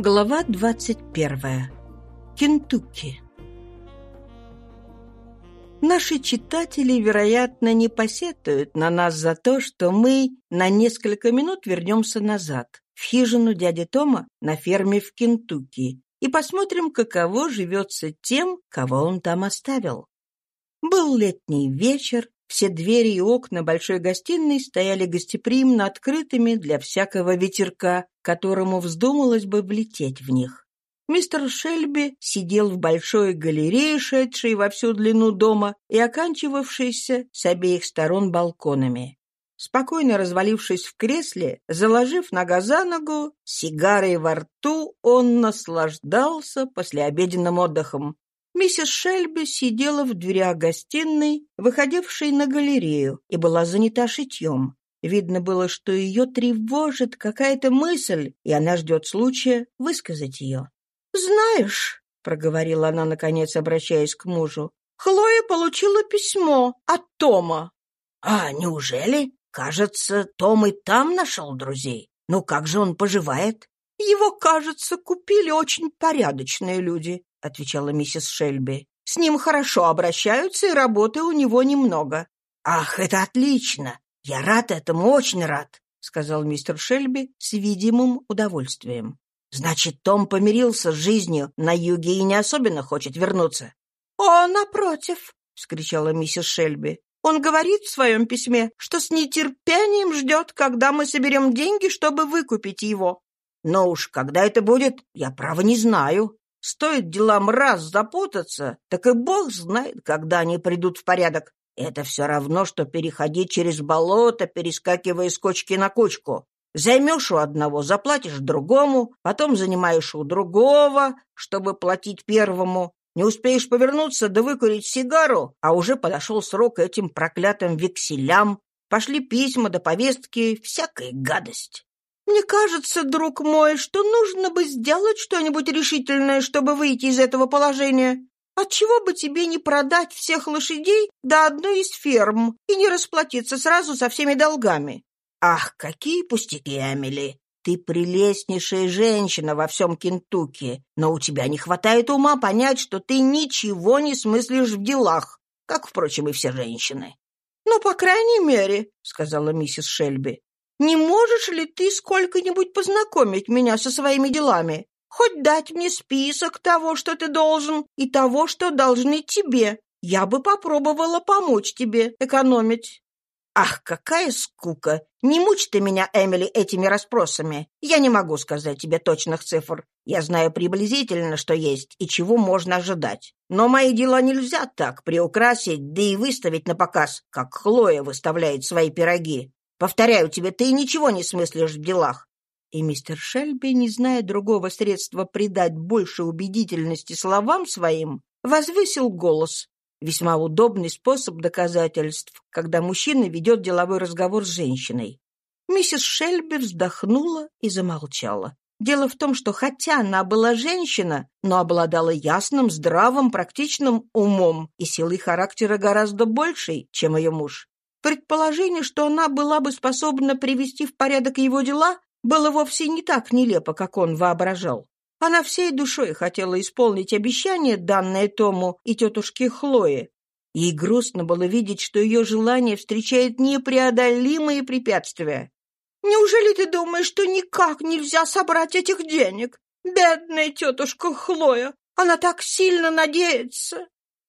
Глава 21. Кентукки. Наши читатели, вероятно, не посетуют на нас за то, что мы на несколько минут вернемся назад, в хижину дяди Тома на ферме в Кентукки, и посмотрим, каково живется тем, кого он там оставил. Был летний вечер, все двери и окна большой гостиной стояли гостеприимно открытыми для всякого ветерка, которому вздумалось бы влететь в них. Мистер Шельби сидел в большой галерее, шедшей во всю длину дома и оканчивавшейся с обеих сторон балконами. Спокойно развалившись в кресле, заложив нога за ногу, сигарой во рту, он наслаждался послеобеденным отдыхом, Миссис Шельби сидела в дверях гостиной, выходившей на галерею, и была занята шитьем. Видно было, что ее тревожит какая-то мысль, и она ждет случая высказать ее. «Знаешь», — проговорила она, наконец, обращаясь к мужу, «Хлоя получила письмо от Тома». «А, неужели? Кажется, Том и там нашел друзей. Ну как же он поживает?» «Его, кажется, купили очень порядочные люди. — отвечала миссис Шельби. «С ним хорошо обращаются, и работы у него немного». «Ах, это отлично! Я рад этому, очень рад!» — сказал мистер Шельби с видимым удовольствием. «Значит, Том помирился с жизнью на юге и не особенно хочет вернуться?» «О, напротив!» — вскричала миссис Шельби. «Он говорит в своем письме, что с нетерпением ждет, когда мы соберем деньги, чтобы выкупить его». «Но уж когда это будет, я право не знаю», Стоит делам раз запутаться, так и бог знает, когда они придут в порядок. Это все равно, что переходить через болото, перескакивая с кочки на кочку. Займешь у одного, заплатишь другому, потом занимаешь у другого, чтобы платить первому. Не успеешь повернуться да выкурить сигару, а уже подошел срок этим проклятым векселям. Пошли письма до повестки, всякая гадость. Мне кажется, друг мой, что нужно бы сделать что-нибудь решительное, чтобы выйти из этого положения. Отчего бы тебе не продать всех лошадей до одной из ферм и не расплатиться сразу со всеми долгами? Ах, какие пустяки, Эмили! Ты прелестнейшая женщина во всем Кентукки, но у тебя не хватает ума понять, что ты ничего не смыслишь в делах, как, впрочем, и все женщины. — Ну, по крайней мере, — сказала миссис Шельби, не можешь ли ты сколько-нибудь познакомить меня со своими делами? Хоть дать мне список того, что ты должен, и того, что должны тебе. Я бы попробовала помочь тебе экономить». «Ах, какая скука! Не мучь ты меня, Эмили, этими расспросами. Я не могу сказать тебе точных цифр. Я знаю приблизительно, что есть и чего можно ожидать. Но мои дела нельзя так приукрасить, да и выставить на показ, как Хлоя выставляет свои пироги. Повторяю тебе, ты ничего не смыслишь в делах. И мистер Шельби, не зная другого средства придать больше убедительности словам своим, возвысил голос. Весьма удобный способ доказательств, когда мужчина ведет деловой разговор с женщиной. Миссис Шельби вздохнула и замолчала. Дело в том, что хотя она была женщина, но обладала ясным, здравым, практичным умом и силой характера гораздо большей, чем ее муж. Предположение, что она была бы способна привести в порядок его дела, было вовсе не так нелепо, как он воображал. Она всей душой хотела исполнить обещание, данное Тому и тетушке Хлое. Ей грустно было видеть, что ее желание встречает непреодолимые препятствия. «Неужели ты думаешь, что никак нельзя собрать этих денег? Бедная тетушка Хлоя! Она так сильно надеется!»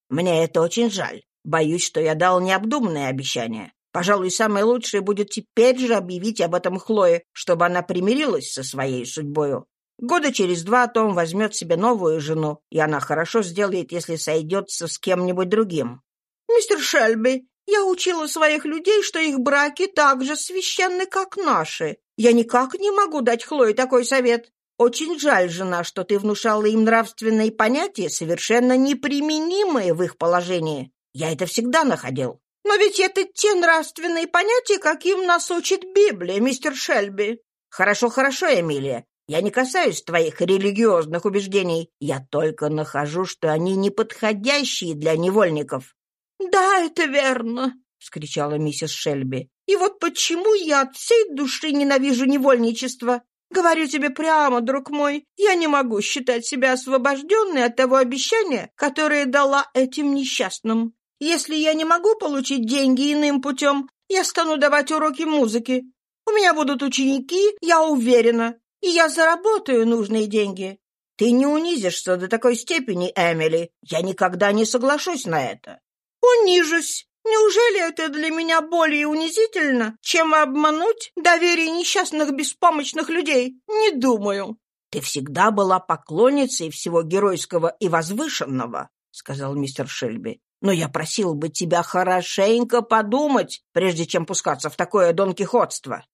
«Мне это очень жаль. Боюсь, что я дал необдуманное обещание. Пожалуй, самое лучшее будет теперь же объявить об этом Хлое, чтобы она примирилась со своей судьбою. Года через два Том возьмет себе новую жену, и она хорошо сделает, если сойдется с кем-нибудь другим. «Мистер Шельби, я учила своих людей, что их браки так же священны, как наши. Я никак не могу дать Хлое такой совет. Очень жаль, жена, что ты внушала им нравственные понятия, совершенно неприменимые в их положении. Я это всегда находил. Но ведь это те нравственные понятия, каким нас учит Библия, мистер Шельби. Хорошо, хорошо, Эмилия. Я не касаюсь твоих религиозных убеждений. Я только нахожу, что они неподходящие для невольников. Да, это верно, вскричала миссис Шельби. И вот почему я от всей души ненавижу невольничество. Говорю тебе прямо, друг мой, я не могу считать себя освобожденной от того обещания, которое дала этим несчастным. Если я не могу получить деньги иным путем, я стану давать уроки музыки. У меня будут ученики, я уверена, и я заработаю нужные деньги. Ты не унизишься до такой степени, Эмили. Я никогда не соглашусь на это. Унижусь. Неужели это для меня более унизительно, чем обмануть доверие несчастных беспомощных людей? Не думаю. Ты всегда была поклонницей всего геройского и возвышенного, сказал мистер Шельби. Но я просил бы тебя хорошенько подумать, прежде чем пускаться в такое донкихотство.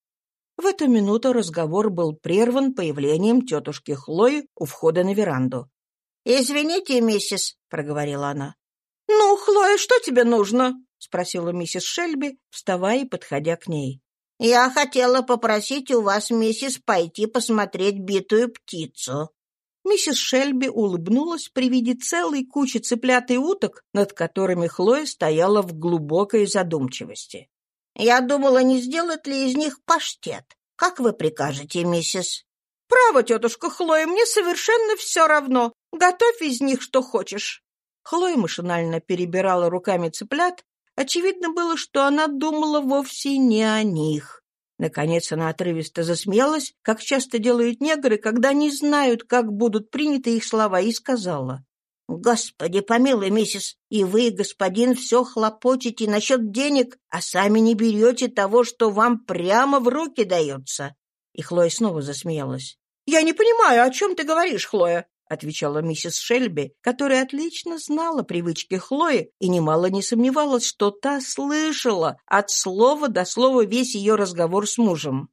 В эту минуту разговор был прерван появлением тетушки Хлои у входа на веранду. «Извините, миссис», — проговорила она. «Ну, Хлоя, что тебе нужно?» — спросила миссис Шельби, вставая и подходя к ней. «Я хотела попросить у вас, миссис, пойти посмотреть битую птицу». Миссис Шельби улыбнулась при виде целой кучи цыплят и уток, над которыми Хлоя стояла в глубокой задумчивости. «Я думала, не сделать ли из них паштет. Как вы прикажете, миссис?» «Право, тетушка Хлоя, мне совершенно все равно. Готовь из них что хочешь». Хлоя машинально перебирала руками цыплят. Очевидно было, что она думала вовсе не о них. Наконец она отрывисто засмеялась, как часто делают негры, когда не знают, как будут приняты их слова, и сказала. «Господи, помилуй, миссис, и вы, господин, все хлопочете насчет денег, а сами не берете того, что вам прямо в руки дается». И Хлоя снова засмеялась. «Я не понимаю, о чем ты говоришь, Хлоя. — отвечала миссис Шельби, которая отлично знала привычки Хлои и немало не сомневалась, что та слышала от слова до слова весь ее разговор с мужем.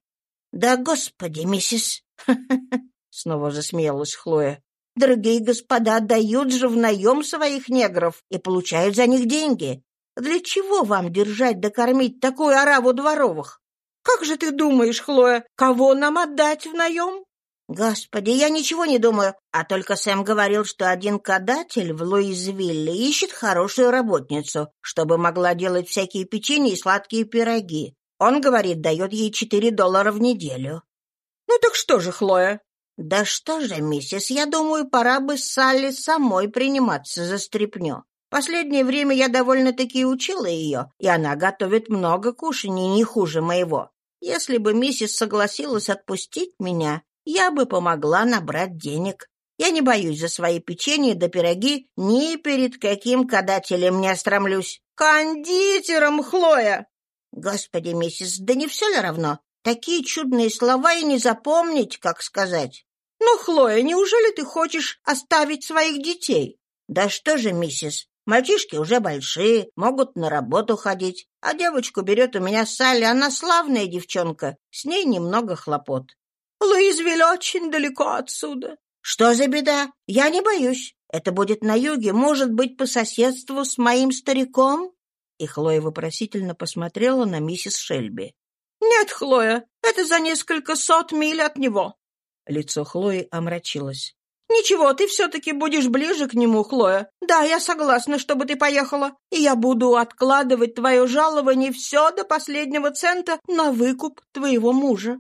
«Да, господи, миссис!» — снова засмеялась Хлоя. «Дорогие господа дают же в наем своих негров и получают за них деньги. Для чего вам держать да кормить такую ораву дворовых?» «Как же ты думаешь, Хлоя, кого нам отдать в наем?» «Господи, я ничего не думаю, а только Сэм говорил, что один кадатель в Луизвилле ищет хорошую работницу, чтобы могла делать всякие печенья и сладкие пироги. Он, говорит, дает ей четыре доллара в неделю». «Ну так что же, Хлоя?» «Да что же, миссис, я думаю, пора бы Салли самой приниматься за стряпню. Последнее время я довольно-таки учила ее, и она готовит много кушаний не хуже моего. Если бы миссис согласилась отпустить меня, я бы помогла набрать денег. Я не боюсь за свои печенья да пироги, ни перед каким кадателем не остромлюсь. Кондитером, Хлоя! Господи, миссис, да не все ли равно? Такие чудные слова и не запомнить, как сказать. Ну, Хлоя, неужели ты хочешь оставить своих детей? Да что же, миссис, мальчишки уже большие, могут на работу ходить, а девочку берет у меня Салли, она славная девчонка, с ней немного хлопот. Луизвиль очень далеко отсюда. Что за беда? Я не боюсь. Это будет на юге, может быть, по соседству с моим стариком? И Хлоя вопросительно посмотрела на миссис Шельби. «Нет, Хлоя, это за несколько сот миль от него». Лицо Хлои омрачилось. «Ничего, ты все-таки будешь ближе к нему, Хлоя. Да, я согласна, чтобы ты поехала, и я буду откладывать твое жалование все до последнего цента на выкуп твоего мужа.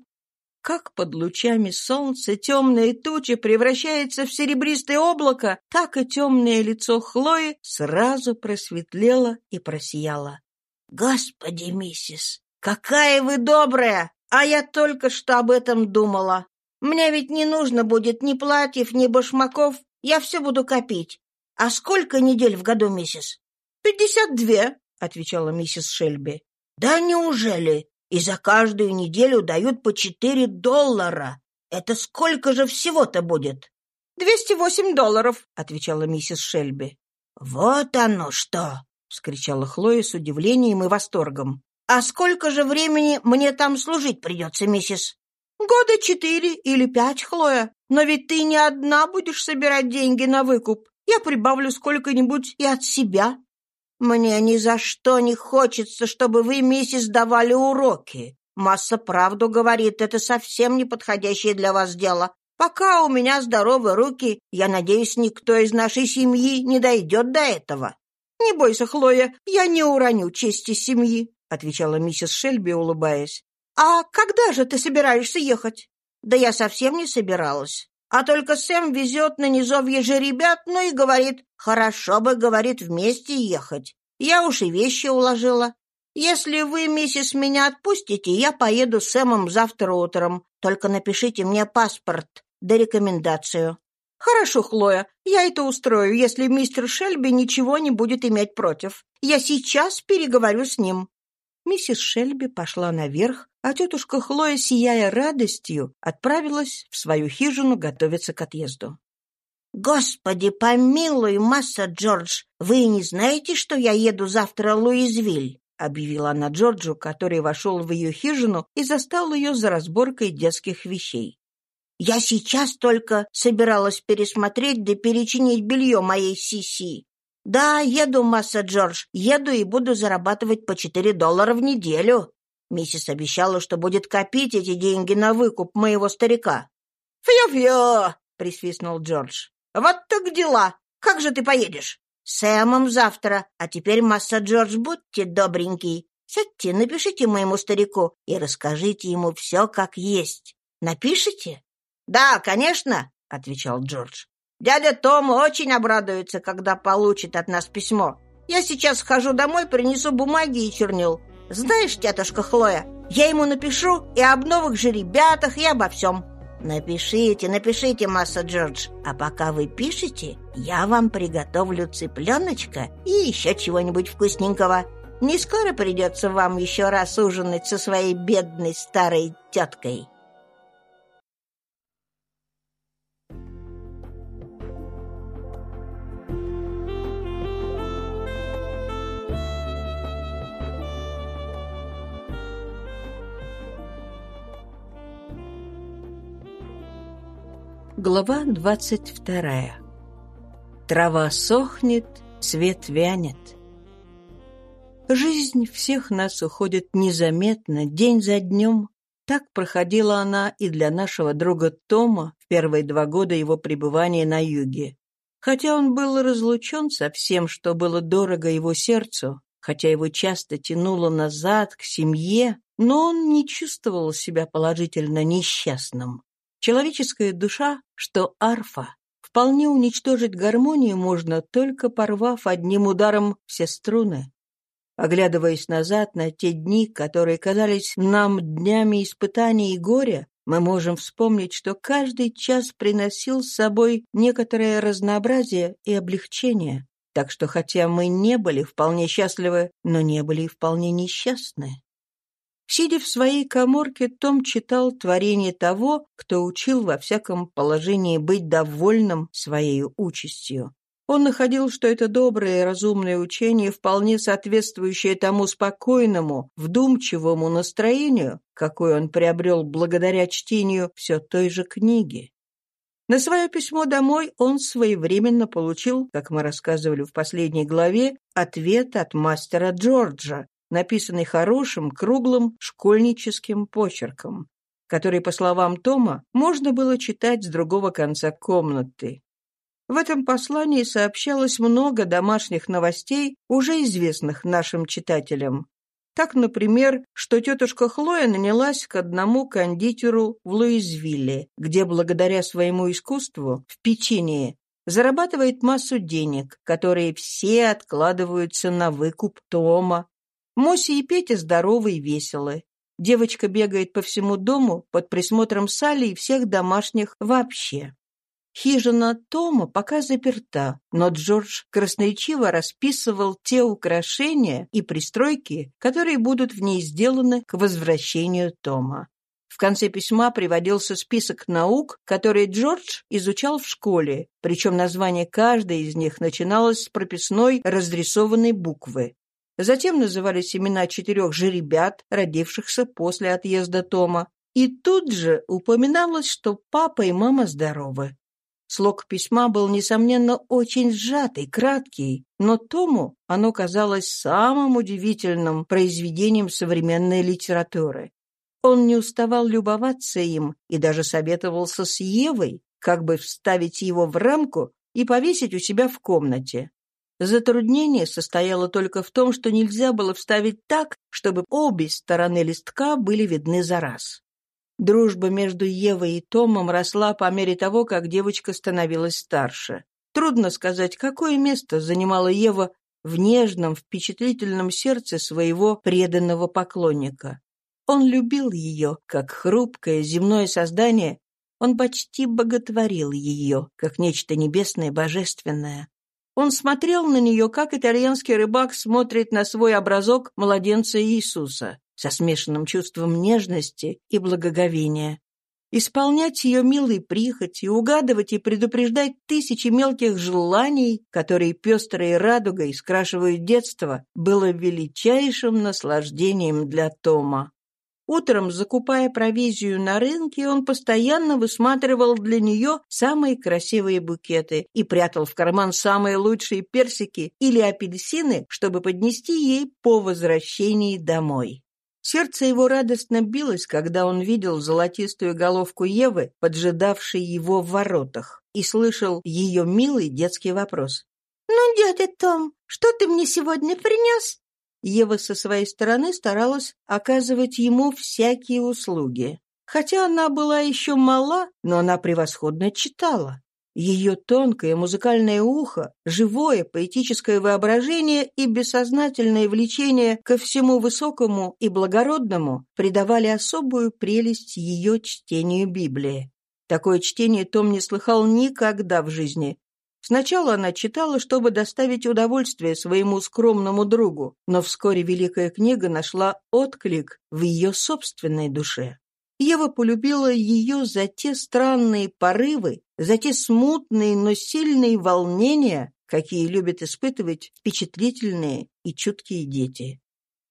Как под лучами солнца темная туча превращается в серебристое облако, так и темное лицо Хлои сразу просветлело и просияло. «Господи, миссис, какая вы добрая! А я только что об этом думала. Мне ведь не нужно будет ни платьев, ни башмаков, я все буду копить. А сколько недель в году, миссис?» «Пятьдесят две», — отвечала миссис Шельби. «Да неужели? И за каждую неделю дают по четыре доллара. Это сколько же всего-то будет? «Двести восемь долларов», — отвечала миссис Шельби. «Вот оно что!» — вскричала Хлоя с удивлением и восторгом. «А сколько же времени мне там служить придется, миссис?» «Года четыре или пять, Хлоя. Но ведь ты не одна будешь собирать деньги на выкуп. Я прибавлю сколько-нибудь и от себя. «Мне ни за что не хочется, чтобы вы, миссис, давали уроки. Масса правду говорит, это совсем не подходящее для вас дело. Пока у меня здоровы руки, я надеюсь, никто из нашей семьи не дойдет до этого». «Не бойся, Хлоя, я не уроню чести семьи», — отвечала миссис Шельби, улыбаясь. «А когда же ты собираешься ехать?» Да я совсем не собиралась. А только Сэм везет на низовье же ребят, ну и говорит, хорошо бы, говорит, вместе ехать. Я уж и вещи уложила. Если вы, миссис, меня отпустите, я поеду с Сэмом завтра утром. Только напишите мне паспорт да рекомендацию. Хорошо, Хлоя, я это устрою, если мистер Шельби ничего не будет иметь против. Я сейчас переговорю с ним. Миссис Шельби пошла наверх, а тетушка Хлоя, сияя радостью, отправилась в свою хижину готовиться к отъезду. «Господи, помилуй, масса Джордж, вы не знаете, что я еду завтра в Луизвиль?» — объявила она Джорджу, который вошел в ее хижину и застал ее за разборкой детских вещей. «Я сейчас только собиралась пересмотреть да перечинить белье моей Сиси. Да, еду, масса Джордж, еду и буду зарабатывать по четыре доллара в неделю. Миссис обещала, что будет копить эти деньги на выкуп моего старика. «Фью-фью!» — присвистнул Джордж. «Вот так дела! Как же ты поедешь?» «Сэмом завтра. А теперь, масса Джордж, будьте добренький. Сядьте, напишите моему старику и расскажите ему все как есть. Напишите?» «Да, конечно», — отвечал Джордж. «Дядя Том очень обрадуется, когда получит от нас письмо. Я сейчас схожу домой, принесу бумаги и чернил. Знаешь, тетушка Хлоя, я ему напишу и об новых же ребятах, и обо всем. Напишите, напишите, масса Джордж. А пока вы пишете, я вам приготовлю цыпленочка и еще чего-нибудь вкусненького. Не скоро придется вам еще раз ужинать со своей бедной старой теткой. Глава двадцать вторая. Трава сохнет, цвет вянет. Жизнь всех нас уходит незаметно, день за днем. Так проходила она и для нашего друга Тома в первые два года его пребывания на юге. Хотя он был разлучен со всем, что было дорого его сердцу, хотя его часто тянуло назад к семье, но он не чувствовал себя положительно несчастным. Человеческая душа, что арфа, вполне уничтожить гармонию можно, только порвав одним ударом все струны. Оглядываясь назад на те дни, которые казались нам днями испытаний и горя, мы можем вспомнить, что каждый час приносил с собой некоторое разнообразие и облегчение. Так что хотя мы не были вполне счастливы, но не были и вполне несчастны. Сидя в своей коморке, Том читал творение того, кто учил во всяком положении быть довольным своей участью. Он находил, что это доброе и разумное учение, вполне соответствующее тому спокойному, вдумчивому настроению, какое он приобрел благодаря чтению все той же книги. На свое письмо домой он своевременно получил, как мы рассказывали в последней главе, ответ от мастера Джорджа, написанный хорошим, круглым, школьническим почерком, который, по словам Тома, можно было читать с другого конца комнаты. В этом послании сообщалось много домашних новостей, уже известных нашим читателям. Так, например, что тетушка Хлоя нанялась к одному кондитеру в Луизвилле, где благодаря своему искусству в печенье зарабатывает массу денег, которые все откладываются на выкуп Тома, Моси и Петя здоровы и веселы. Девочка бегает по всему дому под присмотром Салли и всех домашних вообще. Хижина Тома пока заперта, но Джордж красноречиво расписывал те украшения и пристройки, которые будут в ней сделаны к возвращению Тома. В конце письма приводился список наук, которые Джордж изучал в школе, причем название каждой из них начиналось с прописной разрисованной буквы. Затем назывались имена четырех жеребят, родившихся после отъезда Тома. И тут же упоминалось, что папа и мама здоровы. Слог письма был, несомненно, очень сжатый, краткий, но Тому оно казалось самым удивительным произведением современной литературы. Он не уставал любоваться им и даже советовался с Евой, как бы вставить его в рамку и повесить у себя в комнате. Затруднение состояло только в том, что нельзя было вставить так, чтобы обе стороны листка были видны за раз. Дружба между Евой и Томом росла по мере того, как девочка становилась старше. Трудно сказать, какое место занимала Ева в нежном, впечатлительном сердце своего преданного поклонника. Он любил ее, как хрупкое земное создание, он почти боготворил ее, как нечто небесное божественное. Он смотрел на нее, как итальянский рыбак смотрит на свой образок младенца Иисуса, со смешанным чувством нежности и благоговения. Исполнять ее милые прихоти, угадывать и предупреждать тысячи мелких желаний, которые пестрой радугой скрашивают детство, было величайшим наслаждением для Тома. Утром, закупая провизию на рынке, он постоянно высматривал для нее самые красивые букеты и прятал в карман самые лучшие персики или апельсины, чтобы поднести ей по возвращении домой. Сердце его радостно билось, когда он видел золотистую головку Евы, поджидавшей его в воротах, и слышал ее милый детский вопрос. «Ну, дядя Том, что ты мне сегодня принес?» Ева со своей стороны старалась оказывать ему всякие услуги. Хотя она была еще мала, но она превосходно читала. Ее тонкое музыкальное ухо, живое поэтическое воображение и бессознательное влечение ко всему высокому и благородному придавали особую прелесть ее чтению Библии. Такое чтение Том не слыхал никогда в жизни, Сначала она читала, чтобы доставить удовольствие своему скромному другу, но вскоре Великая книга нашла отклик в ее собственной душе. Ева полюбила ее за те странные порывы, за те смутные, но сильные волнения, какие любят испытывать впечатлительные и чуткие дети.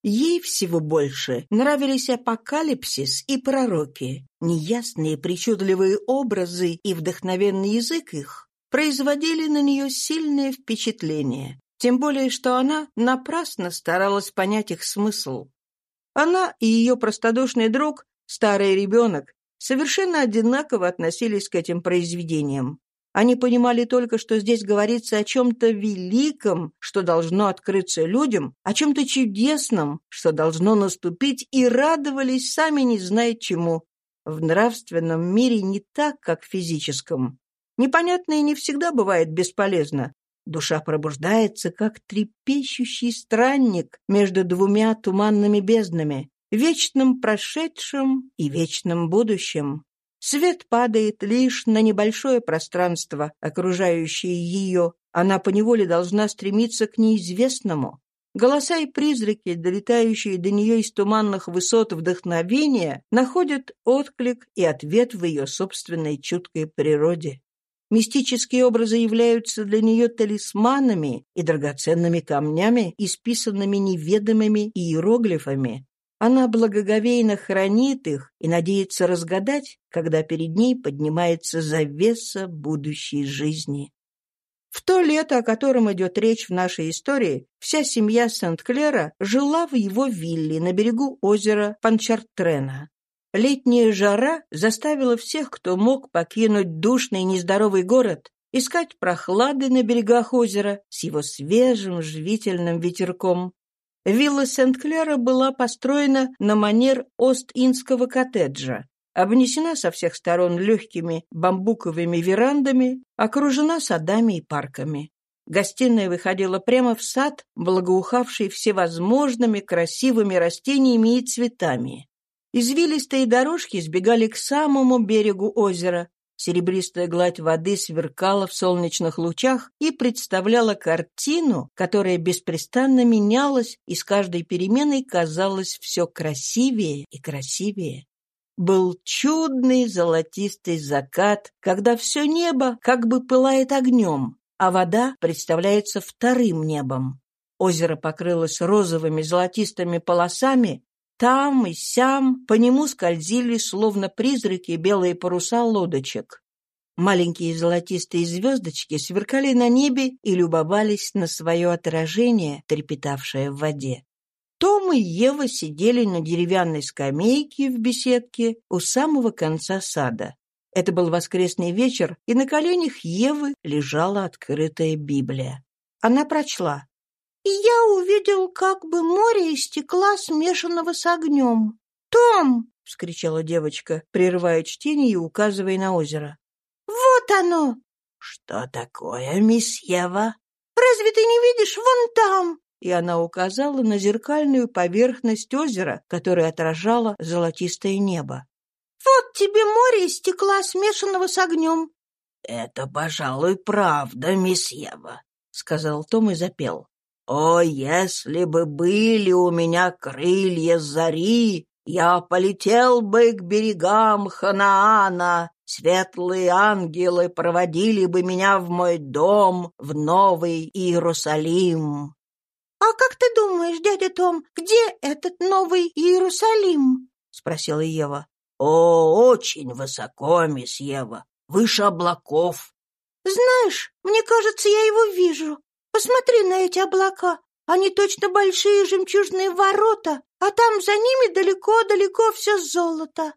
Ей всего больше нравились апокалипсис и пророки, неясные причудливые образы и вдохновенный язык их, производили на нее сильное впечатление, тем более что она напрасно старалась понять их смысл. Она и ее простодушный друг, старый ребенок, совершенно одинаково относились к этим произведениям. Они понимали только, что здесь говорится о чем-то великом, что должно открыться людям, о чем-то чудесном, что должно наступить, и радовались, сами не зная чему. В нравственном мире не так, как в физическом. Непонятное не всегда бывает бесполезно. Душа пробуждается, как трепещущий странник между двумя туманными безднами, вечным прошедшим и вечным будущим. Свет падает лишь на небольшое пространство, окружающее ее. Она поневоле должна стремиться к неизвестному. Голоса и призраки, долетающие до нее из туманных высот вдохновения, находят отклик и ответ в ее собственной чуткой природе. Мистические образы являются для нее талисманами и драгоценными камнями, исписанными неведомыми иероглифами. Она благоговейно хранит их и надеется разгадать, когда перед ней поднимается завеса будущей жизни. В то лето, о котором идет речь в нашей истории, вся семья Сент-Клера жила в его вилле на берегу озера Панчартрена. Летняя жара заставила всех, кто мог покинуть душный нездоровый город, искать прохлады на берегах озера с его свежим живительным ветерком. Вилла Сент-Клера была построена на манер Ост-Индского коттеджа, обнесена со всех сторон легкими бамбуковыми верандами, окружена садами и парками. Гостиная выходила прямо в сад, благоухавший всевозможными красивыми растениями и цветами. Извилистые дорожки сбегали к самому берегу озера. Серебристая гладь воды сверкала в солнечных лучах и представляла картину, которая беспрестанно менялась и с каждой переменой казалась все красивее и красивее. Был чудный золотистый закат, когда все небо как бы пылает огнем, а вода представляется вторым небом. Озеро покрылось розовыми золотистыми полосами, там и сям по нему скользили, словно призраки, белые паруса лодочек. Маленькие золотистые звездочки сверкали на небе и любовались на свое отражение, трепетавшее в воде. Том и Ева сидели на деревянной скамейке в беседке у самого конца сада. Это был воскресный вечер, и на коленях Евы лежала открытая Библия. Она прочла и я увидел как бы море из стекла, смешанного с огнем. «Том!» —— вскричала девочка, прерывая чтение и указывая на озеро. «Вот оно!» «Что такое, мисс Ева?» «Разве ты не видишь вон там?» И она указала на зеркальную поверхность озера, которая отражала золотистое небо. «Вот тебе море из стекла, смешанного с огнем». «Это, пожалуй, правда, мисс Ева», — сказал Том и запел. «О, если бы были у меня крылья зари, я полетел бы к берегам Ханаана, светлые ангелы проводили бы меня в мой дом, в Новый Иерусалим». «А как ты думаешь, дядя Том, где этот Новый Иерусалим?» — спросила Ева. «О, очень высоко, мисс Ева, выше облаков». «Знаешь, мне кажется, я его вижу. Посмотри на эти облака. Они точно большие жемчужные ворота, а там за ними далеко-далеко все золото.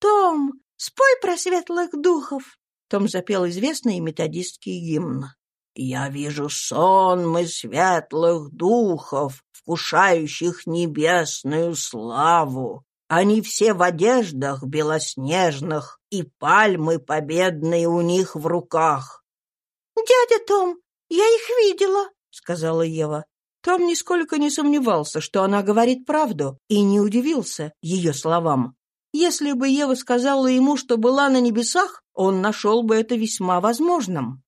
Том, спой про светлых духов. Том запел известный методистский гимн. «Я вижу сонмы светлых духов, вкушающих небесную славу. Они все в одеждах белоснежных, и пальмы победные у них в руках». «Дядя Том, «Я их видела», — сказала Ева. Том нисколько не сомневался, что она говорит правду, и не удивился ее словам. Если бы Ева сказала ему, что была на небесах, он нашел бы это весьма возможным.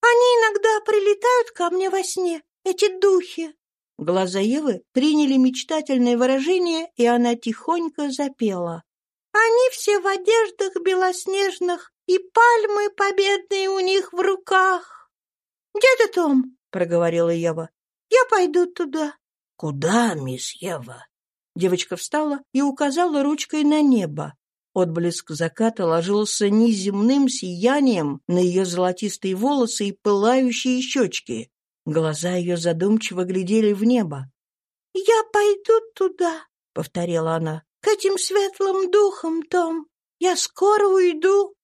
«Они иногда прилетают ко мне во сне, эти духи». Глаза Евы приняли мечтательное выражение, и она тихонько запела. «Они все в одеждах белоснежных, и пальмы победные у них в руках». «Дядя Том», — проговорила Ева, — «я пойду туда». «Куда, мисс Ева?» Девочка встала и указала ручкой на небо. Отблеск заката ложился неземным сиянием на ее золотистые волосы и пылающие щечки. Глаза ее задумчиво глядели в небо. «Я пойду туда», — повторила она, — «к этим светлым духам, Том. Я скоро уйду».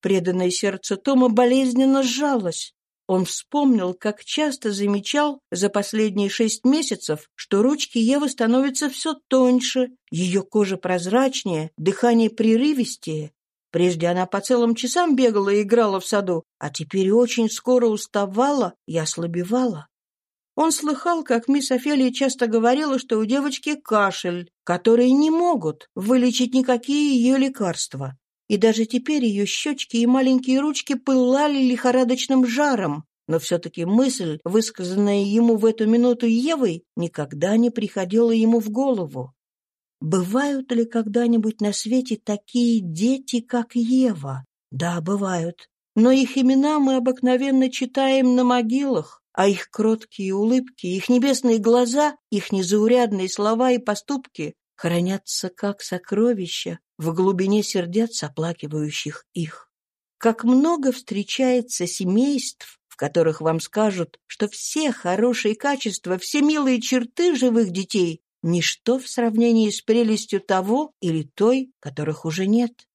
Преданное сердце Тома болезненно сжалось. Он вспомнил, как часто замечал за последние шесть месяцев, что ручки Евы становятся все тоньше, ее кожа прозрачнее, дыхание прерывистее. Прежде она по целым часам бегала и играла в саду, а теперь очень скоро уставала и ослабевала. Он слыхал, как мисс Офелия часто говорила, что у девочки кашель, который не могут вылечить никакие ее лекарства и даже теперь ее щечки и маленькие ручки пылали лихорадочным жаром, но все-таки мысль, высказанная ему в эту минуту Евой, никогда не приходила ему в голову. Бывают ли когда-нибудь на свете такие дети, как Ева? Да, бывают. Но их имена мы обыкновенно читаем на могилах, а их кроткие улыбки, их небесные глаза, их незаурядные слова и поступки хранятся как сокровища в глубине сердец оплакивающих их. Как много встречается семейств, в которых вам скажут, что все хорошие качества, все милые черты живых детей — ничто в сравнении с прелестью того или той, которых уже нет.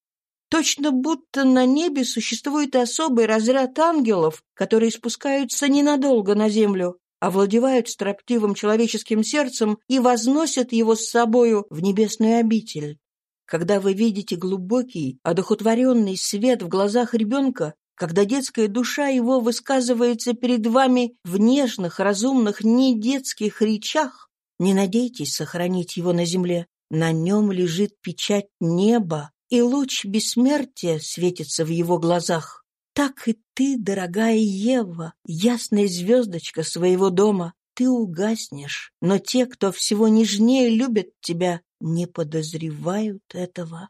Точно будто на небе существует особый разряд ангелов, которые спускаются ненадолго на землю, овладевают строптивым человеческим сердцем и возносят его с собою в небесную обитель. Когда вы видите глубокий, одухотворенный свет в глазах ребенка, когда детская душа его высказывается перед вами в нежных, разумных, недетских речах, не надейтесь сохранить его на земле. На нем лежит печать неба, и луч бессмертия светится в его глазах. Так и ты, дорогая Ева, ясная звездочка своего дома, ты угаснешь, но те, кто всего нежнее любят тебя, не подозревают этого.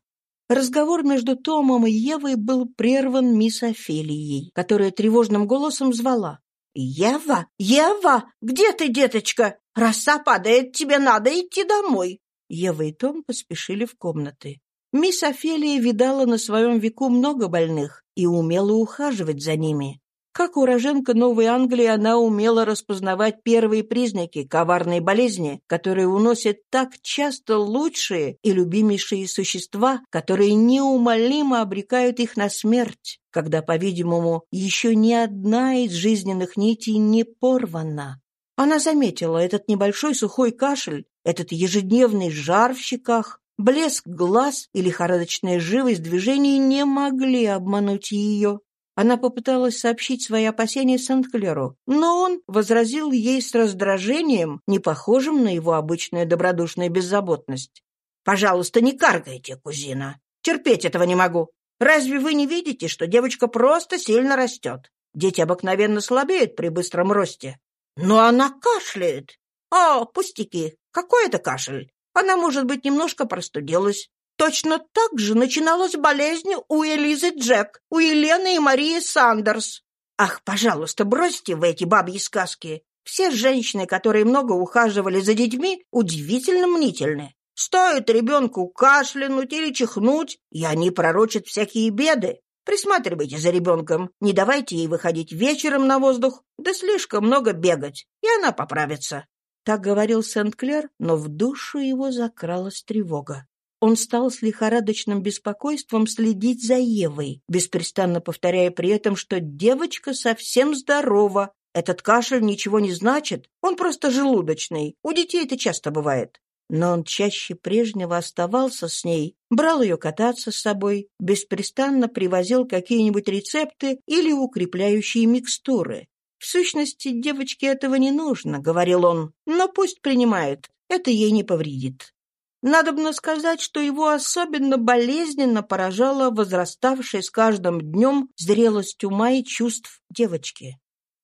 Разговор между Томом и Евой был прерван мисс Офелией, которая тревожным голосом звала. «Ева! Ева! Где ты, деточка? Роса падает, тебе надо идти домой!» Ева и Том поспешили в комнаты. Мисс Офелия видала на своем веку много больных и умела ухаживать за ними. Как уроженка Новой Англии, она умела распознавать первые признаки коварной болезни, которые уносят так часто лучшие и любимейшие существа, которые неумолимо обрекают их на смерть, когда, по-видимому, еще ни одна из жизненных нитей не порвана. Она заметила этот небольшой сухой кашель, этот ежедневный жар в щеках, Блеск глаз и лихорадочная живость движений не могли обмануть ее. Она попыталась сообщить свои опасения Сент-Клеру, но он возразил ей с раздражением, не похожим на его обычную добродушную беззаботность. «Пожалуйста, не каркайте, кузина. Терпеть этого не могу. Разве вы не видите, что девочка просто сильно растет? Дети обыкновенно слабеют при быстром росте. Но она кашляет. О, пустяки, какой это кашель? Она, может быть, немножко простудилась. Точно так же начиналась болезнь у Элизы Джек, у Елены и Марии Сандерс. Ах, пожалуйста, бросьте в эти бабьи сказки. Все женщины, которые много ухаживали за детьми, удивительно мнительны. Стоит ребенку кашлянуть или чихнуть, и они пророчат всякие беды. Присматривайте за ребенком, не давайте ей выходить вечером на воздух, да слишком много бегать, и она поправится». Так говорил Сент-Клер, но в душу его закралась тревога. Он стал с лихорадочным беспокойством следить за Евой, беспрестанно повторяя при этом, что девочка совсем здорова. Этот кашель ничего не значит, он просто желудочный. У детей это часто бывает. Но он чаще прежнего оставался с ней, брал ее кататься с собой, беспрестанно привозил какие-нибудь рецепты или укрепляющие микстуры. «В сущности, девочке этого не нужно», — говорил он, — «но пусть принимает, это ей не повредит». Надобно сказать, что его особенно болезненно поражала возраставшая с каждым днем зрелость ума и чувств девочки.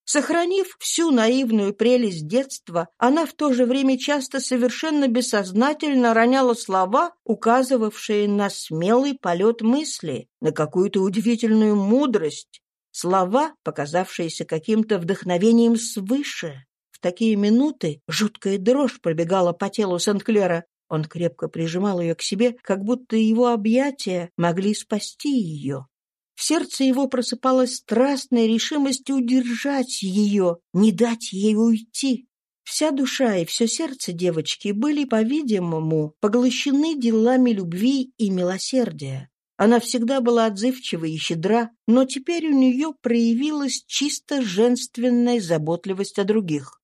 Сохранив всю наивную прелесть детства, она в то же время часто совершенно бессознательно роняла слова, указывавшие на смелый полет мысли, на какую-то удивительную мудрость, слова, показавшиеся каким-то вдохновением свыше. В такие минуты жуткая дрожь пробегала по телу Сент-Клера. Он крепко прижимал ее к себе, как будто его объятия могли спасти ее. В сердце его просыпалась страстная решимость удержать ее, не дать ей уйти. Вся душа и все сердце девочки были, по-видимому, поглощены делами любви и милосердия. Она всегда была отзывчива и щедра, но теперь у нее проявилась чисто женственная заботливость о других.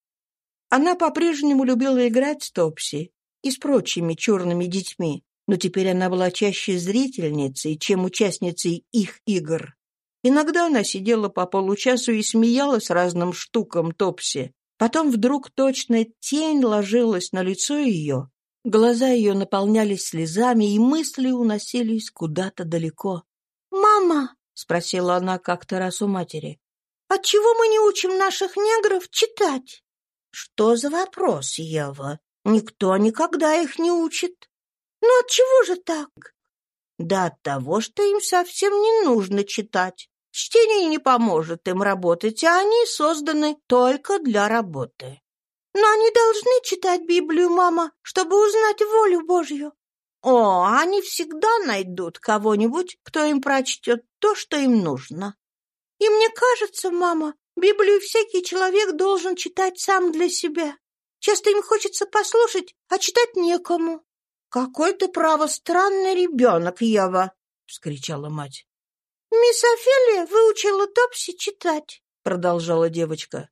Она по-прежнему любила играть с Топси и с прочими черными детьми, но теперь она была чаще зрительницей, чем участницей их игр. Иногда она сидела по получасу и смеялась разным штукам Топси. Потом вдруг точно тень ложилась на лицо ее, глаза ее наполнялись слезами, и мысли уносились куда-то далеко. «Мама!» — спросила она как-то раз у матери. «Отчего мы не учим наших негров читать?» «Что за вопрос, Ева? Никто никогда их не учит. «Ну отчего же так?» «Да от того, что им совсем не нужно читать. Чтение не поможет им работать, а они созданы только для работы». «Но они должны читать Библию, мама, чтобы узнать волю Божью». «О, они всегда найдут кого-нибудь, кто им прочтет то, что им нужно». «И мне кажется, мама, Библию всякий человек должен читать сам для себя. Часто им хочется послушать, а читать некому». «Какой ты, право, странный ребенок, Ева!» — вскричала мать. «Мисс Офелия выучила Топси читать», — продолжала девочка.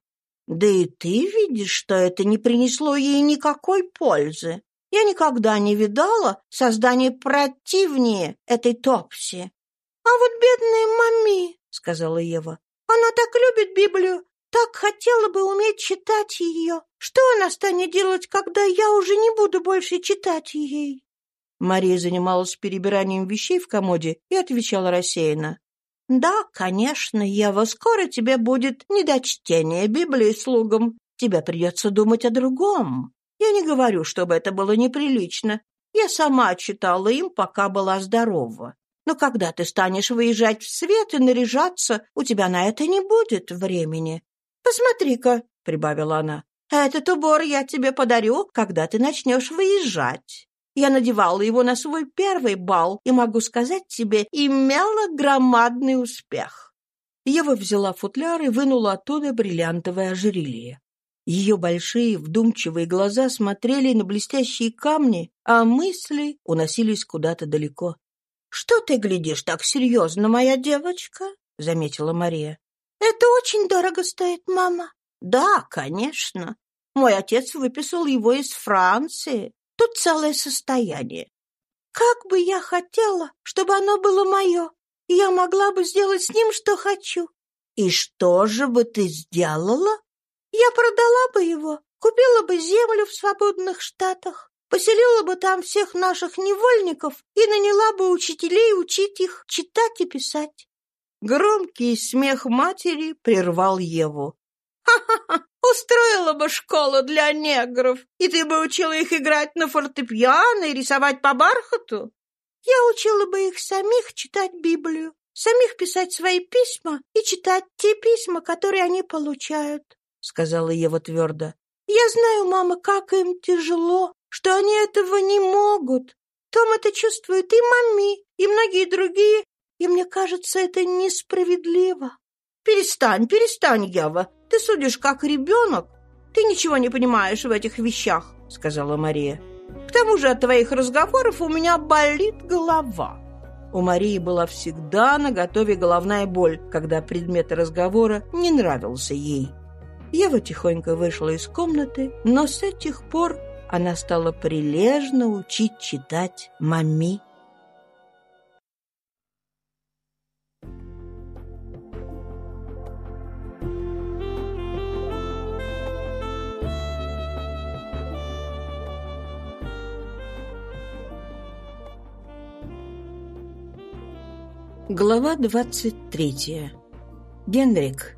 «Да и ты видишь, что это не принесло ей никакой пользы. Я никогда не видала создания противнее этой Топси». «А вот бедная мами», — сказала Ева, — «она так любит Библию, так хотела бы уметь читать ее. Что она станет делать, когда я уже не буду больше читать ей?» Мария занималась перебиранием вещей в комоде и отвечала рассеянно. «Да, конечно, Ева, скоро тебе будет не до чтения Библии слугам. Тебе придется думать о другом. Я не говорю, чтобы это было неприлично. Я сама читала им, пока была здорова. Но когда ты станешь выезжать в свет и наряжаться, у тебя на это не будет времени. «Посмотри-ка», — прибавила она, — «этот убор я тебе подарю, когда ты начнешь выезжать». Я надевала его на свой первый бал, и, могу сказать тебе, имела громадный успех. Ева взяла футляр и вынула оттуда бриллиантовое ожерелье. Ее большие вдумчивые глаза смотрели на блестящие камни, а мысли уносились куда-то далеко. — Что ты глядишь так серьезно, моя девочка? — заметила Мария. «Это очень дорого стоит, мама». «Да, конечно. Мой отец выписал его из Франции. Тут целое состояние». Как бы я хотела, чтобы оно было мое, я могла бы сделать с ним, что хочу. И что же бы ты сделала? Я продала бы его, купила бы землю в свободных штатах, поселила бы там всех наших невольников и наняла бы учителей учить их читать и писать. Громкий смех матери прервал Еву. «Ха-ха-ха! Устроила бы школу для негров, и ты бы учила их играть на фортепиано и рисовать по бархату. Я учила бы их самих читать Библию, самих писать свои письма и читать те письма, которые они получают», — сказала Ева твердо. «Я знаю, мама, как им тяжело, что они этого не могут. Том это чувствует и мами, и многие другие, и мне кажется, это несправедливо». «Перестань, перестань, Ева, ты судишь как ребенок. Ты ничего не понимаешь в этих вещах», — сказала Мария. «К тому же от твоих разговоров у меня болит голова». У Марии была всегда на готове головная боль, когда предмет разговора не нравился ей. Ева тихонько вышла из комнаты, но с этих пор она стала прилежно учить читать мами. Глава двадцать третья. Генрик.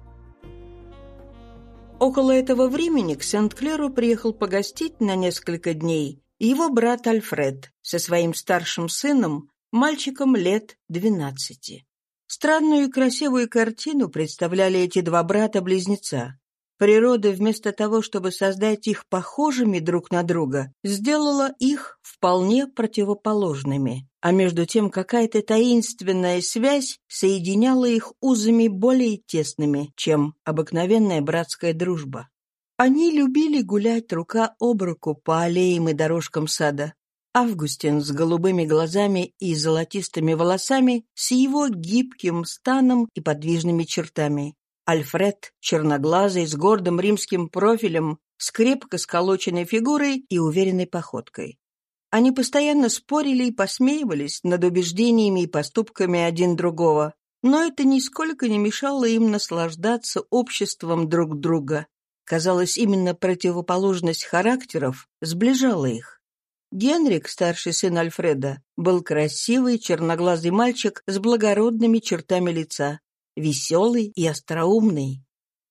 Около этого времени к Сент-Клеру приехал погостить на несколько дней его брат Альфред со своим старшим сыном, мальчиком лет двенадцати. Странную и красивую картину представляли эти два брата-близнеца. Природа вместо того, чтобы создать их похожими друг на друга, сделала их вполне противоположными. А между тем какая-то таинственная связь соединяла их узами более тесными, чем обыкновенная братская дружба. Они любили гулять рука об руку по аллеям и дорожкам сада. Августин с голубыми глазами и золотистыми волосами, с его гибким станом и подвижными чертами. Альфред, черноглазый, с гордым римским профилем, с крепко сколоченной фигурой и уверенной походкой. Они постоянно спорили и посмеивались над убеждениями и поступками один другого, но это нисколько не мешало им наслаждаться обществом друг друга. Казалось, именно противоположность характеров сближала их. Генрик, старший сын Альфреда, был красивый черноглазый мальчик с благородными чертами лица, веселый и остроумный.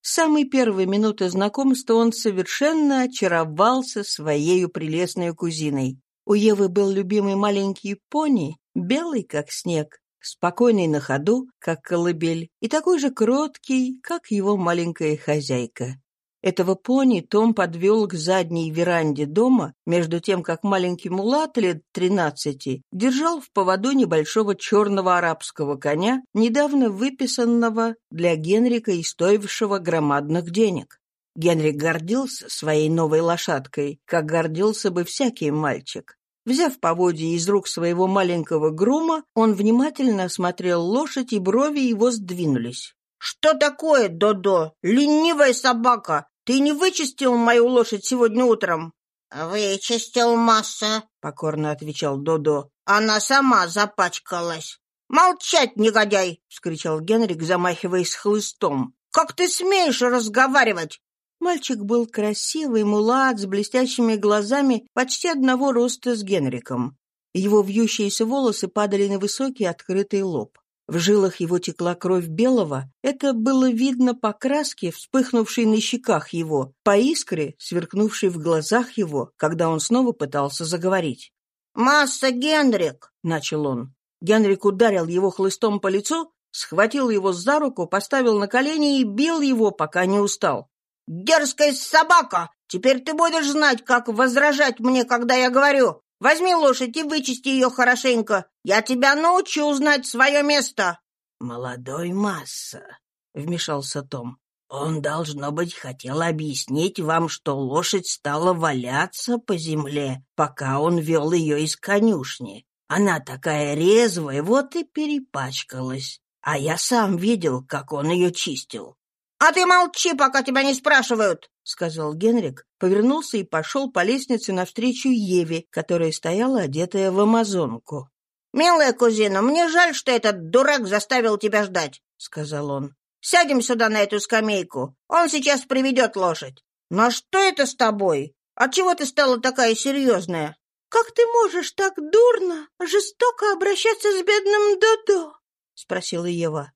С самой первой минуты знакомства он совершенно очаровался своей прелестной кузиной. У Евы был любимый маленький пони, белый, как снег, спокойный на ходу, как колыбель, и такой же кроткий, как его маленькая хозяйка. Этого пони Том подвел к задней веранде дома, между тем, как маленький мулат лет тринадцати держал в поводу небольшого черного арабского коня, недавно выписанного для Генрика и стоившего громадных денег. Генрик гордился своей новой лошадкой, как гордился бы всякий мальчик. Взяв поводья из рук своего маленького грума, он внимательно осмотрел лошадь, и брови его сдвинулись. «Что такое, Додо? Ленивая собака! Ты не вычистил мою лошадь сегодня утром?» «Вычистил, масса», — покорно отвечал Додо. «Она сама запачкалась». «Молчать, негодяй!» — вскричал Генрик, замахиваясь хлыстом. «Как ты смеешь разговаривать? Мальчик был красивый, мулат, с блестящими глазами, почти одного роста с Генриком. Его вьющиеся волосы падали на высокий открытый лоб. В жилах его текла кровь белого. Это было видно по краске, вспыхнувшей на щеках его, по искре, сверкнувшей в глазах его, когда он снова пытался заговорить. «Масса, Генрик!» — начал он. Генрик ударил его хлыстом по лицу, схватил его за руку, поставил на колени и бил его, пока не устал. «Дерзкая собака! Теперь ты будешь знать, как возражать мне, когда я говорю. Возьми лошадь и вычисти ее хорошенько. Я тебя научу знать свое место». «Молодой масса», — вмешался Том. «Он, должно быть, хотел объяснить вам, что лошадь стала валяться по земле, пока он вел ее из конюшни. Она такая резвая, вот и перепачкалась. А я сам видел, как он ее чистил. «А ты молчи, пока тебя не спрашивают!» — сказал Генрик, повернулся и пошел по лестнице навстречу Еве, которая стояла одетая в амазонку. «Милая кузина, мне жаль, что этот дурак заставил тебя ждать», — сказал он. «Сядем сюда на эту скамейку. Он сейчас приведет лошадь. Но что это с тобой? Отчего ты стала такая серьезная?» «Как ты можешь так дурно, жестоко обращаться с бедным Додо?» — спросила Ева.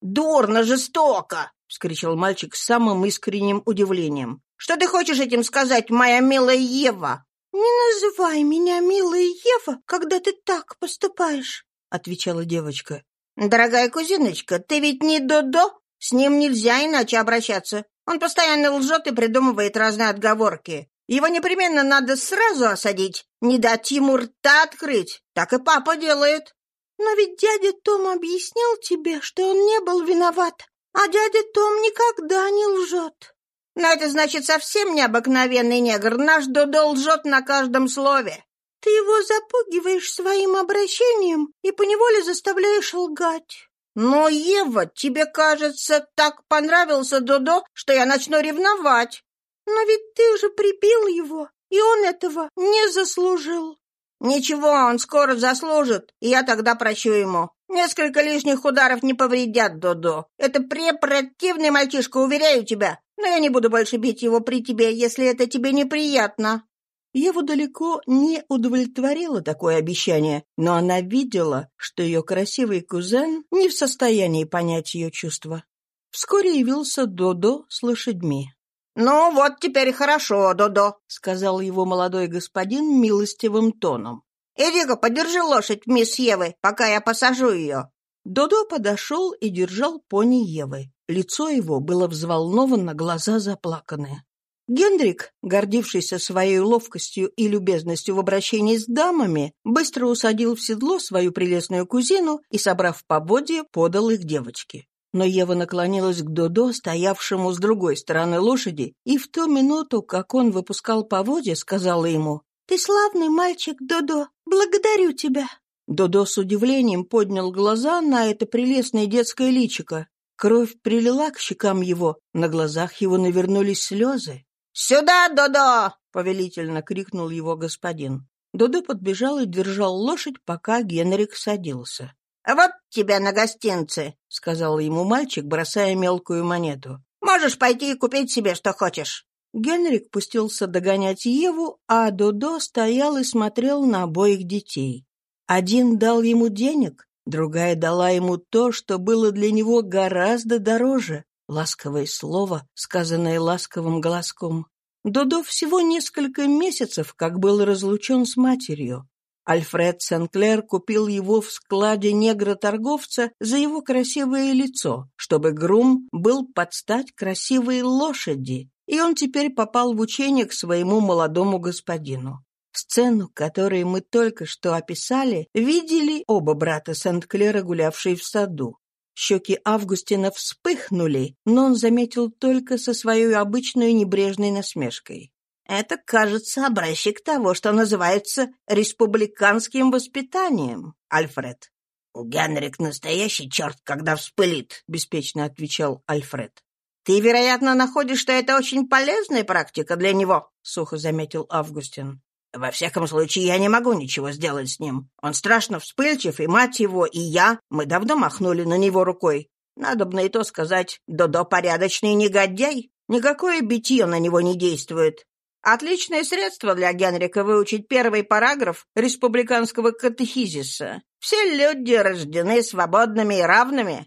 «Дурно, жестоко!» — вскричал мальчик с самым искренним удивлением. «Что ты хочешь этим сказать, моя милая Ева?» «Не называй меня милая Ева, когда ты так поступаешь», — отвечала девочка. «Дорогая кузиночка, ты ведь не Додо? С ним нельзя иначе обращаться. Он постоянно лжет и придумывает разные отговорки. Его непременно надо сразу осадить, не дать ему рта открыть. Так и папа делает». «Но ведь дядя Том объяснил тебе, что он не был виноват, а дядя Том никогда не лжет». «Но это значит совсем необыкновенный негр. Наш Додо лжет на каждом слове». «Ты его запугиваешь своим обращением и поневоле заставляешь лгать». «Но, Ева, тебе, кажется, так понравился Додо, что я начну ревновать». «Но ведь ты уже прибил его, и он этого не заслужил». «Ничего, он скоро заслужит, и я тогда прощу ему. Несколько лишних ударов не повредят Додо. Это препротивный мальчишка, уверяю тебя. Но я не буду больше бить его при тебе, если это тебе неприятно». Еву далеко не удовлетворило такое обещание, но она видела, что ее красивый кузен не в состоянии понять ее чувства. Вскоре явился Додо с лошадьми. «Ну вот теперь хорошо, Додо», — сказал его молодой господин милостивым тоном. «Иди-ка, подержи лошадь, мисс Евы, пока я посажу ее». Додо подошел и держал пони Евы. Лицо его было взволновано, глаза заплаканы. Гендрик, гордившийся своей ловкостью и любезностью в обращении с дамами, быстро усадил в седло свою прелестную кузину и, собрав поводья, подал их девочке. Но Ева наклонилась к Додо, стоявшему с другой стороны лошади, и в ту минуту, как он выпускал поводья, сказала ему, «Ты славный мальчик, Додо, благодарю тебя». Додо с удивлением поднял глаза на это прелестное детское личико. Кровь прилила к щекам его, на глазах его навернулись слезы. «Сюда, Додо!» — повелительно крикнул его господин. Додо подбежал и держал лошадь, пока Генрик садился. «Вот тебе на гостинцы», — сказал ему мальчик, бросая мелкую монету. «Можешь пойти и купить себе, что хочешь». Генрик пустился догонять Еву, а Додо стоял и смотрел на обоих детей. Один дал ему денег, другая дала ему то, что было для него гораздо дороже — ласковое слово, сказанное ласковым голоском. Додо всего несколько месяцев, как был разлучен с матерью. Альфред Сенклер купил его в складе негра-торговца за его красивое лицо, чтобы грум был под стать красивой лошади, и он теперь попал в учение к своему молодому господину. Сцену, которую мы только что описали, видели оба брата Сент-Клера, гулявшие в саду. Щеки Августина вспыхнули, но он заметил только со своей обычной небрежной насмешкой. Это, кажется, образчик того, что называется республиканским воспитанием, Альфред. «Генрик настоящий черт, когда вспылит», — беспечно отвечал Альфред. «Ты, вероятно, находишь, что это очень полезная практика для него», — сухо заметил Августин. «Во всяком случае, я не могу ничего сделать с ним. Он страшно вспыльчив, и мать его, и я, мы давно махнули на него рукой. Надобно и то сказать, Додо порядочный негодяй. Никакое битье на него не действует. Отличное средство для Генрика выучить первый параграф республиканского катехизиса. Все люди рождены свободными и равными.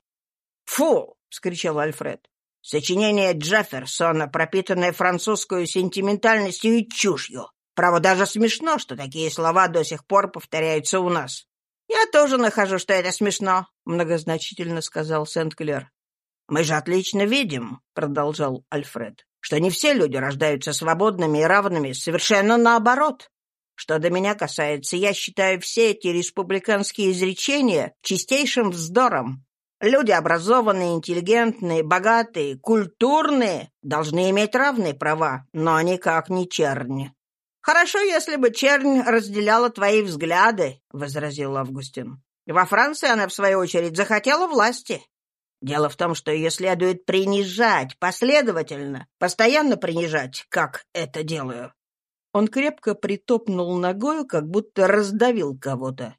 «Фу!» — вскричал Альфред. «Сочинение Джефферсона, пропитанное французскую сентиментальностью и чушью. Право, даже смешно, что такие слова до сих пор повторяются у нас». «Я тоже нахожу, что это смешно», — многозначительно сказал Сент-Клер. «Мы же отлично видим», — продолжал Альфред, что не все люди рождаются свободными и равными, совершенно наоборот. Что до меня касается, я считаю все эти республиканские изречения чистейшим вздором. Люди образованные, интеллигентные, богатые, культурные должны иметь равные права, но никак не черни. «Хорошо, если бы чернь разделяла твои взгляды», — возразил Августин. «Во Франции она, в свою очередь, захотела власти. Дело в том, что ее следует принижать последовательно, постоянно принижать, как это делаю. Он крепко притопнул ногою, как будто раздавил кого-то.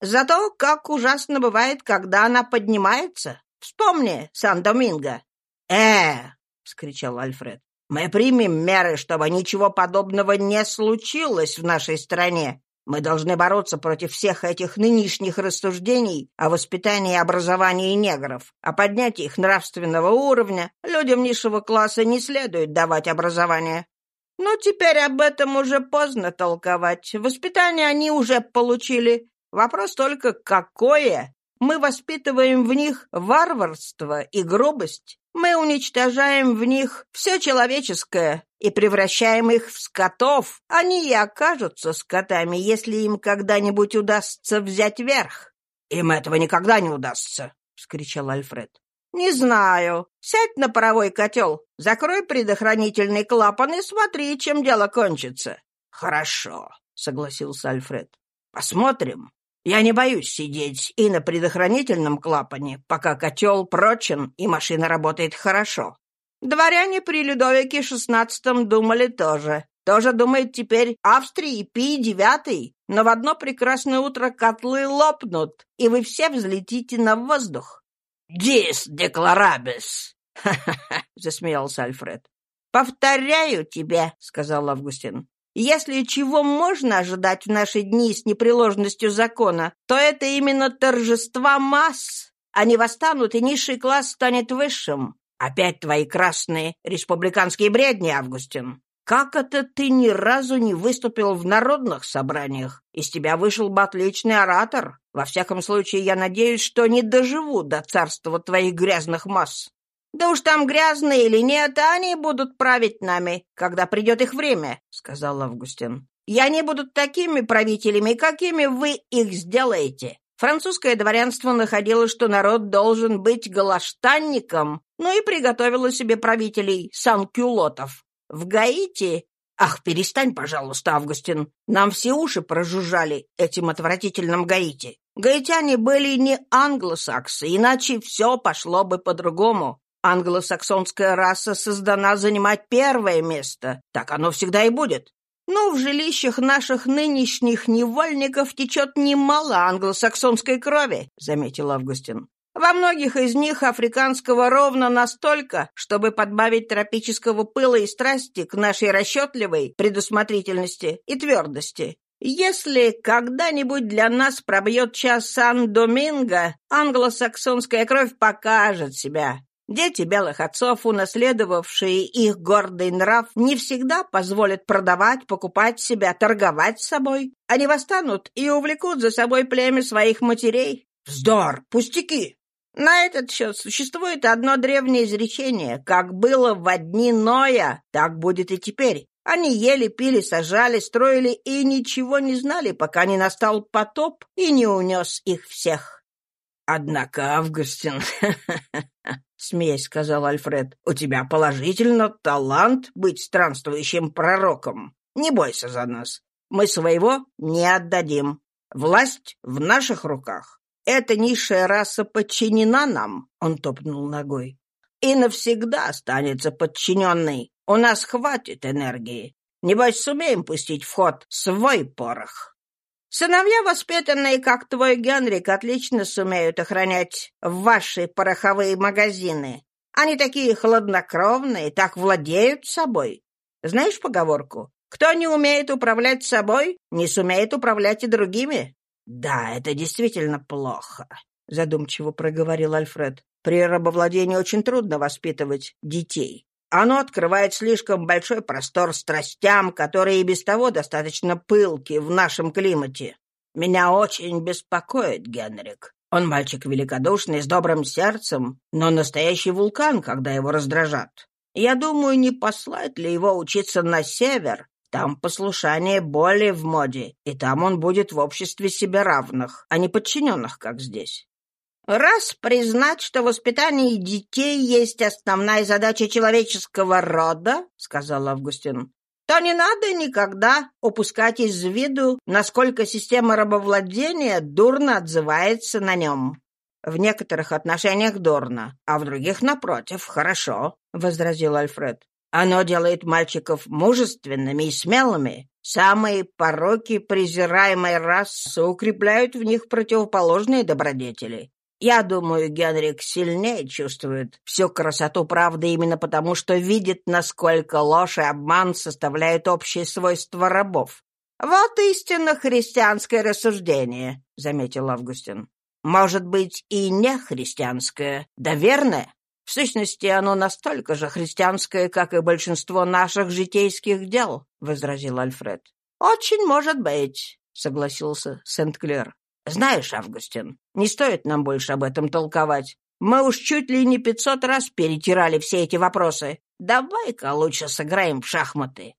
Зато как ужасно бывает, когда она поднимается. Вспомни Сан-Доминго. «Э!» — вскричал Альфред. «Мы примем меры, чтобы ничего подобного не случилось в нашей стране. Мы должны бороться против всех этих нынешних рассуждений о воспитании и образовании негров, о поднятии их нравственного уровня. Людям низшего класса не следует давать образование. Но теперь об этом уже поздно толковать. Воспитание они уже получили. Вопрос только какое? Мы воспитываем в них варварство и грубость. Мы уничтожаем в них все человеческое и превращаем их в скотов. Они и окажутся скотами, если им когда-нибудь удастся взять верх. «Им этого никогда не удастся!» — вскричал Альфред. «Не знаю. Сядь на паровой котел, закрой предохранительный клапан и смотри, чем дело кончится». «Хорошо», — согласился Альфред. «Посмотрим. Я не боюсь сидеть и на предохранительном клапане, пока котел прочен и машина работает хорошо. Дворяне при Людовике XVI думали тоже. Тоже думает теперь Австрии Пи девятый. Но в одно прекрасное утро котлы лопнут, и вы все взлетите на воздух. «Дис декларабис!» — засмеялся Альфред. «Повторяю тебе», — сказал Августин. Если чего можно ожидать в наши дни с непреложностью закона, то это именно торжества масс. Они восстанут, и низший класс станет высшим. Опять твои красные республиканские бредни, Августин. Как это ты ни разу не выступил в народных собраниях? Из тебя вышел бы отличный оратор. Во всяком случае, я надеюсь, что не доживу до царства твоих грязных масс. «Да уж там грязные или нет, они будут править нами, когда придет их время», — сказал Августин. «И они будут такими правителями, какими вы их сделаете». Французское дворянство находило, что народ должен быть галаштанником, ну и приготовило себе правителей санкюлотов. В Гаити... Ах, перестань, пожалуйста, Августин. Нам все уши прожужжали этим отвратительным Гаити. Гаитяне были не англосаксы, иначе все пошло бы по-другому. Англосаксонская раса создана занимать первое место. Так оно всегда и будет. Но в жилищах наших нынешних невольников течет немало англосаксонской крови, заметил Августин. Во многих из них африканского ровно настолько, чтобы подбавить тропического пыла и страсти к нашей расчетливой предусмотрительности и твердости. Если когда-нибудь для нас пробьет час Сан-Доминго, англосаксонская кровь покажет себя. Дети белых отцов, унаследовавшие их гордый нрав, не всегда позволят продавать, покупать себя, торговать собой. Они восстанут и увлекут за собой племя своих матерей. Вздор, пустяки! На этот счет существует одно древнее изречение. Как было в дни Ноя, так будет и теперь. Они ели, пили, сажали, строили и ничего не знали, пока не настал потоп и не унес их всех. Однако, Августин, смеясь, сказал Альфред. «У тебя положительно талант быть странствующим пророком. Не бойся за нас. Мы своего не отдадим. Власть в наших руках. Эта низшая раса подчинена нам», — он топнул ногой. «И навсегда останется подчиненной. У нас хватит энергии. Небось, сумеем пустить в ход свой порох». Сыновья, воспитанные, как твой Генрик, отлично сумеют охранять ваши пороховые магазины. Они такие хладнокровные, так владеют собой. Знаешь поговорку? Кто не умеет управлять собой, не сумеет управлять и другими. Да, это действительно плохо, задумчиво проговорил Альфред. При рабовладении очень трудно воспитывать детей. Оно открывает слишком большой простор страстям, которые и без того достаточно пылки в нашем климате. Меня очень беспокоит Генрик. Он мальчик великодушный, с добрым сердцем, но настоящий вулкан, когда его раздражат. Я думаю, не послать ли его учиться на север? Там послушание более в моде, и там он будет в обществе себе равных, а не подчиненных, как здесь. Раз признать, что воспитание детей есть основная задача человеческого рода, сказал Августин, то не надо никогда упускать из виду, насколько система рабовладения дурно отзывается на нем. В некоторых отношениях дурно, а в других, напротив, хорошо», — возразил Альфред. «Оно делает мальчиков мужественными и смелыми. Самые пороки презираемой расы укрепляют в них противоположные добродетели. Я думаю, Генрик сильнее чувствует всю красоту правды именно потому, что видит, насколько ложь и обман составляют общие свойства рабов. «Вот истинно христианское рассуждение», — заметил Августин. «Может быть, и не христианское, да верное. В сущности, оно настолько же христианское, как и большинство наших житейских дел», — возразил Альфред. «Очень может быть», — согласился Сент-Клер. «Знаешь, Августин, не стоит нам больше об этом толковать. Мы уж чуть ли не пятьсот раз перетирали все эти вопросы. Давай-ка лучше сыграем в шахматы».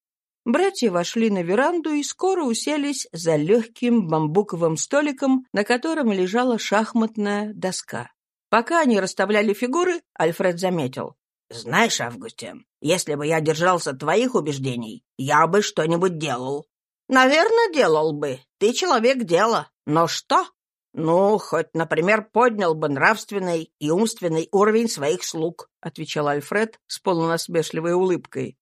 Братья вошли на веранду и скоро уселись за легким бамбуковым столиком, на котором лежала шахматная доска. Пока они расставляли фигуры, Альфред заметил. «Знаешь, Августин, если бы я держался твоих убеждений, я бы что-нибудь делал». «Наверное, делал бы. Ты человек дела. Но что? Ну, хоть, например, поднял бы нравственный и умственный уровень своих слуг», отвечал Альфред с полунасмешливой улыбкой.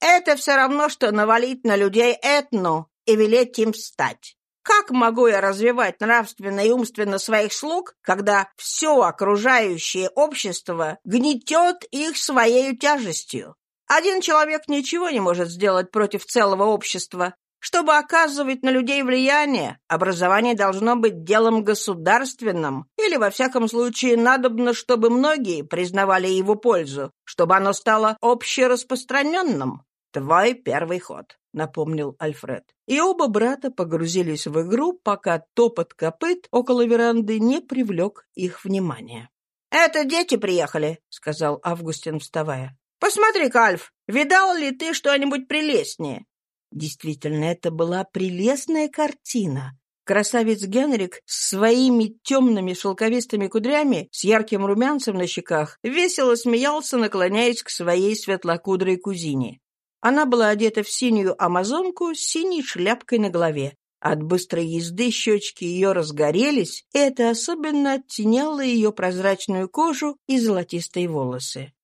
Это все равно, что навалить на людей этну и велеть им встать. Как могу я развивать нравственно и умственно своих слуг, когда все окружающее общество гнетет их своей тяжестью? Один человек ничего не может сделать против целого общества. Чтобы оказывать на людей влияние, образование должно быть делом государственным, или, во всяком случае, надобно, чтобы многие признавали его пользу, чтобы оно стало общераспространенным. «Твой первый ход», — напомнил Альфред. И оба брата погрузились в игру, пока топот копыт около веранды не привлек их внимание. «Это дети приехали», — сказал Августин, вставая. «Посмотри-ка, Альф, видал ли ты что-нибудь прелестнее?» Действительно, это была прелестная картина. Красавец Генрик с своими темными шелковистыми кудрями, с ярким румянцем на щеках, весело смеялся, наклоняясь к своей светлокудрой кузине. Она была одета в синюю амазонку с синей шляпкой на голове. От быстрой езды щечки ее разгорелись, и это особенно оттеняло ее прозрачную кожу и золотистые волосы.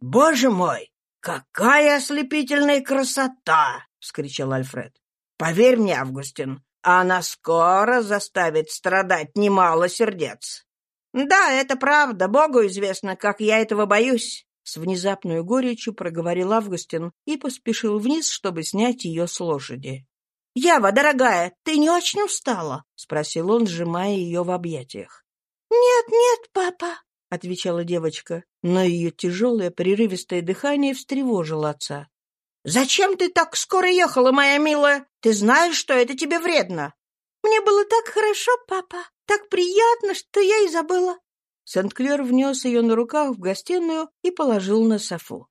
«Боже мой, какая ослепительная красота!» — вскричал Альфред. «Поверь мне, Августин, она скоро заставит страдать немало сердец». «Да, это правда, Богу известно, как я этого боюсь. С внезапной горечью проговорил Августин и поспешил вниз, чтобы снять ее с лошади. «Ява, дорогая, ты не очень устала?» — спросил он, сжимая ее в объятиях. «Нет, нет, папа», — отвечала девочка, но ее тяжелое прерывистое дыхание встревожило отца. «Зачем ты так скоро ехала, моя милая? Ты знаешь, что это тебе вредно?» «Мне было так хорошо, папа, так приятно, что я и забыла. Сент-Клер внес ее на руках в гостиную и положил на софу.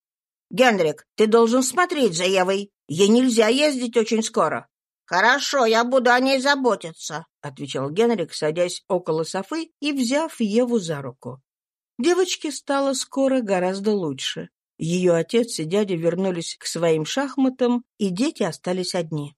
«Генрик, ты должен смотреть за Евой. Ей нельзя ездить очень скоро». «Хорошо, я буду о ней заботиться», — отвечал Генрик, садясь около Софы и взяв Еву за руку. Девочке стало скоро гораздо лучше. Ее отец и дядя вернулись к своим шахматам, и дети остались одни.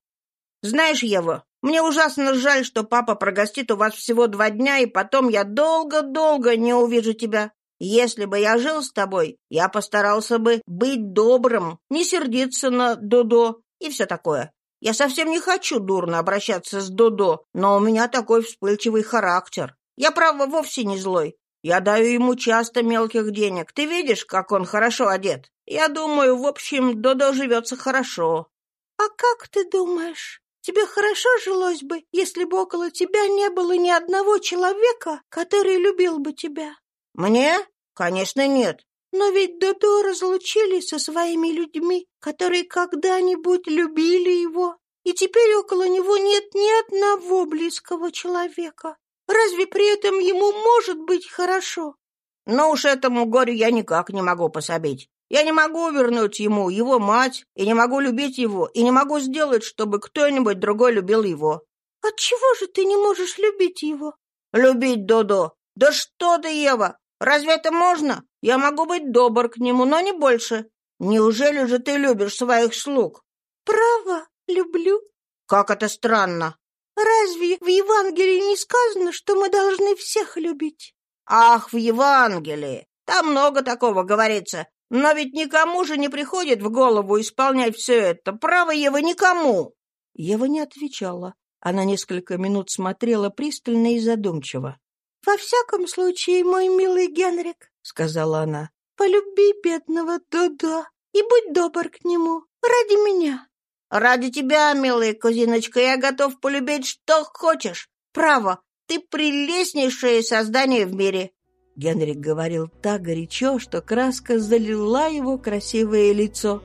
«Знаешь, Ева, мне ужасно жаль, что папа прогостит у вас всего два дня, и потом я долго-долго не увижу тебя. Если бы я жил с тобой, я постарался бы быть добрым, не сердиться на Додо и все такое. Я совсем не хочу дурно обращаться с Додо, но у меня такой вспыльчивый характер. Я, право, вовсе не злой. Я даю ему часто мелких денег. Ты видишь, как он хорошо одет? Я думаю, в общем, Додо живется хорошо. — А как ты думаешь? Тебе хорошо жилось бы, если бы около тебя не было ни одного человека, который любил бы тебя. Мне? Конечно, нет. Но ведь Додо разлучились со своими людьми, которые когда-нибудь любили его, и теперь около него нет ни одного близкого человека. Разве при этом ему может быть хорошо? Ну уж этому горю я никак не могу пособить. Я не могу вернуть ему его мать, и не могу любить его, и не могу сделать, чтобы кто-нибудь другой любил его. Отчего же ты не можешь любить его? Любить Додо? Да что ты, Ева! Разве это можно? Я могу быть добр к нему, но не больше. Неужели же ты любишь своих слуг? Право, люблю. Как это странно. Разве в Евангелии не сказано, что мы должны всех любить? Ах, в Евангелии! Там много такого говорится. Но ведь никому же не приходит в голову исполнять все это. Право, Ева, никому!» Ева не отвечала. Она несколько минут смотрела пристально и задумчиво. «Во всяком случае, мой милый Генрик», — сказала она, — «полюби бедного Дудо и будь добр к нему ради меня». «Ради тебя, милая кузиночка, я готов полюбить что хочешь. Право, ты прелестнейшее создание в мире». Генрик говорил так горячо, что краска залила его красивое лицо.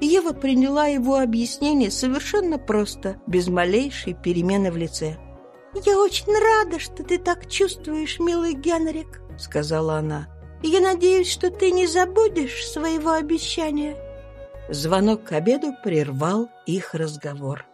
Ева приняла его объяснение совершенно просто, без малейшей перемены в лице. «Я очень рада, что ты так чувствуешь, милый Генрик», — сказала она. «Я надеюсь, что ты не забудешь своего обещания». Звонок к обеду прервал их разговор.